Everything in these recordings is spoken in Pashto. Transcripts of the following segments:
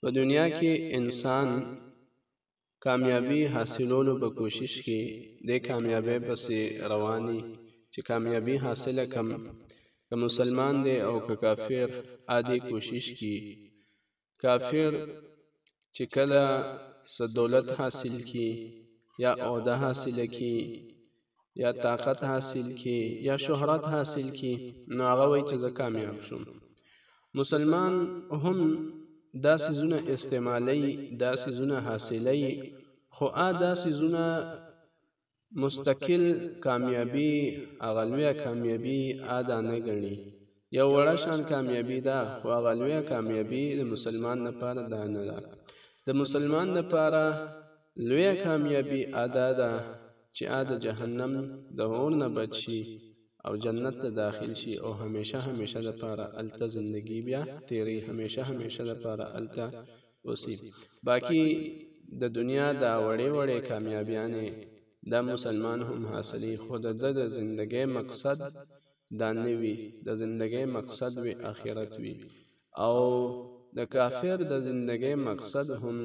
په دنیا کې انسان کامیابی حاصلولو په کوشش کې د کامیابی پسې رواني چې کامیابی حاصله کم که مسلمان دی او که کافر عادي کوشش کی کافر چې کله څه دولت حاصل کی یا عہده حاصله کی یا طاقت حاصل کی یا شهرت حاصل کی نو هغه وای چې زه کامیاب شوم مسلمان هم دا سيزونه استعمالي دا سيزونه حاصلي خو ا دا سيزونه مستقل کامیابی اغلویا کامیابی ادا نه غني یو وړه شان کامیابی ده خو هغه لویه کامیابی د مسلمان لپاره دا نه ده د مسلمان لپاره لویه کامیابی ادا ده چې ا د جهنم د اور نه بچ شي او جنت ته داخل شي او همیشه همیشه لپاره الته زندگی بیا تیری همیشه همیشه لپاره الته اوسی باقی د دنیا دا وړې وړې کامیابیانې دا مسلمان هم حاصلی خو د د زندګی مقصد دا نه وي د زندګۍ مقصد وي اخرت وي او د کافر د زندګۍ مقصد هم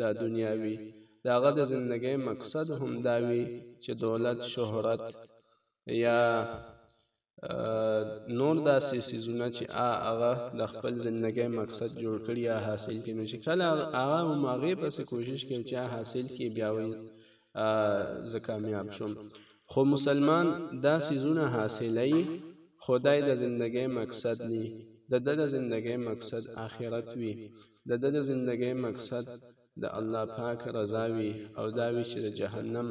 دا دنیا وي د هغه د زندګۍ مقصد هم دا وي چې دولت شهرت یا نور داسې سيزونه چې هغه د خپل ژوندۍ مقصد جوړ کړي یا حاصل کړي نو چې کله هغه هم هغې پسې کوشش کوي چې حاصل کړي بیا وایي زه کامیاب شوم خو مسلمان دا سیزونه حاصلوي خو دا د زندګۍ مقصد ني د ده د زندګۍ مقصد آخرت وي د ده د زندګۍ مقصد د الله پاک رضا وي او دا وي چې د جهنم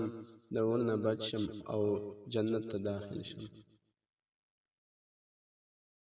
د اور نه بچ شم او جنت ته داخل شم.